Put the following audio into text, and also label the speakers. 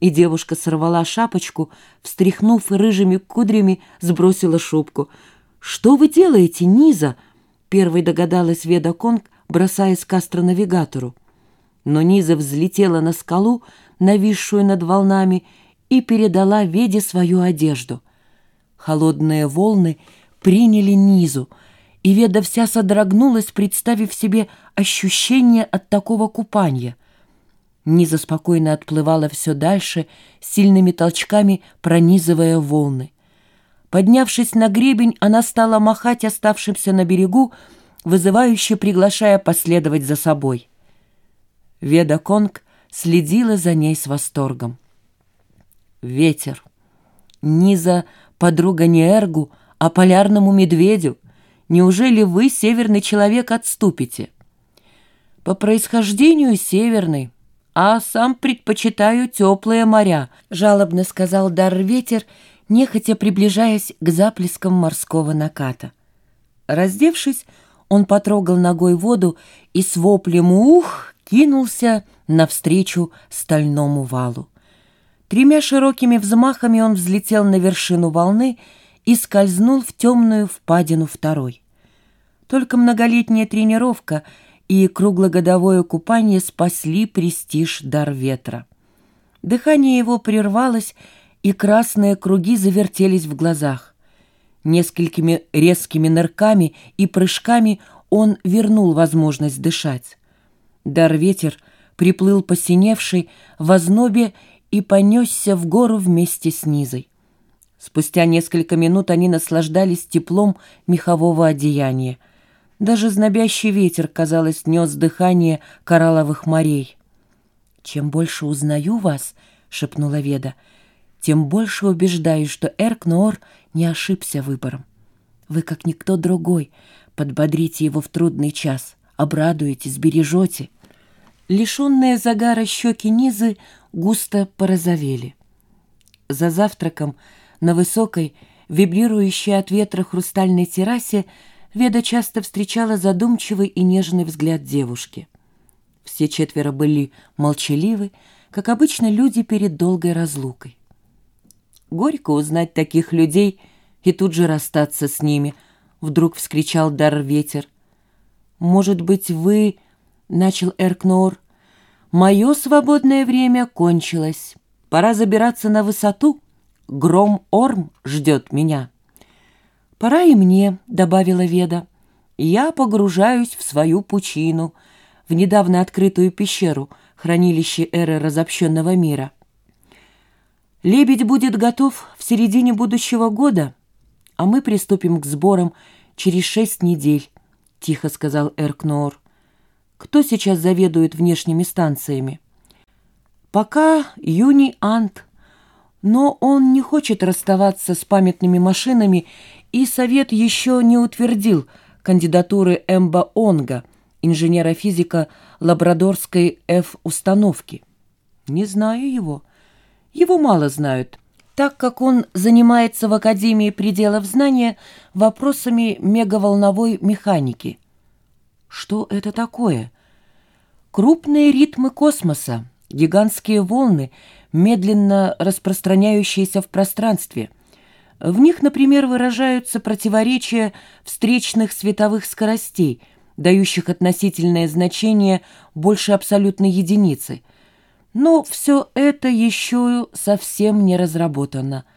Speaker 1: И девушка сорвала шапочку, встряхнув рыжими кудрями, сбросила шубку. «Что вы делаете, Низа?» Первой догадалась Веда Конг, бросаясь к астронавигатору. Но Низа взлетела на скалу, нависшую над волнами, и передала Веде свою одежду. Холодные волны приняли Низу, и Веда вся содрогнулась, представив себе ощущение от такого купания. Низа спокойно отплывала все дальше, сильными толчками пронизывая волны. Поднявшись на гребень, она стала махать оставшимся на берегу, вызывающе приглашая последовать за собой. Веда Конг следила за ней с восторгом. Ветер. Низа — подруга не Эргу, а полярному медведю. Неужели вы, северный человек, отступите? По происхождению северный, а сам предпочитаю теплые моря, жалобно сказал дар ветер, нехотя приближаясь к заплескам морского наката. Раздевшись, он потрогал ногой воду и с воплем «Ух!» кинулся навстречу стальному валу. Тремя широкими взмахами он взлетел на вершину волны и скользнул в темную впадину второй. Только многолетняя тренировка и круглогодовое купание спасли престиж дар ветра. Дыхание его прервалось, и красные круги завертелись в глазах. Несколькими резкими нырками и прыжками он вернул возможность дышать. Дар-ветер приплыл посиневший в ознобе и понесся в гору вместе с Низой. Спустя несколько минут они наслаждались теплом мехового одеяния. Даже знобящий ветер, казалось, нес дыхание коралловых морей. «Чем больше узнаю вас, — шепнула Веда, — тем больше убеждаюсь, что Эркноор не ошибся выбором. Вы, как никто другой, подбодрите его в трудный час, обрадуете, сбережете». Лишенные загара щеки Низы густо порозовели. За завтраком на высокой, вибрирующей от ветра хрустальной террасе Веда часто встречала задумчивый и нежный взгляд девушки. Все четверо были молчаливы, как обычно люди перед долгой разлукой. Горько узнать таких людей и тут же расстаться с ними, вдруг вскричал дар ветер. Может быть, вы — начал Эркноор. «Мое свободное время кончилось. Пора забираться на высоту. Гром-Орм ждет меня». «Пора и мне», — добавила Веда. «Я погружаюсь в свою пучину, в недавно открытую пещеру, хранилище эры разобщенного мира. Лебедь будет готов в середине будущего года, а мы приступим к сборам через шесть недель», — тихо сказал Эркноор. Кто сейчас заведует внешними станциями? Пока Юни Ант, но он не хочет расставаться с памятными машинами, и Совет еще не утвердил кандидатуры Эмба Онга, инженера-физика лабрадорской F-установки. Не знаю его. Его мало знают, так как он занимается в Академии пределов знания вопросами мегаволновой механики – что это такое? Крупные ритмы космоса, гигантские волны, медленно распространяющиеся в пространстве. В них, например, выражаются противоречия встречных световых скоростей, дающих относительное значение больше абсолютной единицы. Но все это еще совсем не разработано –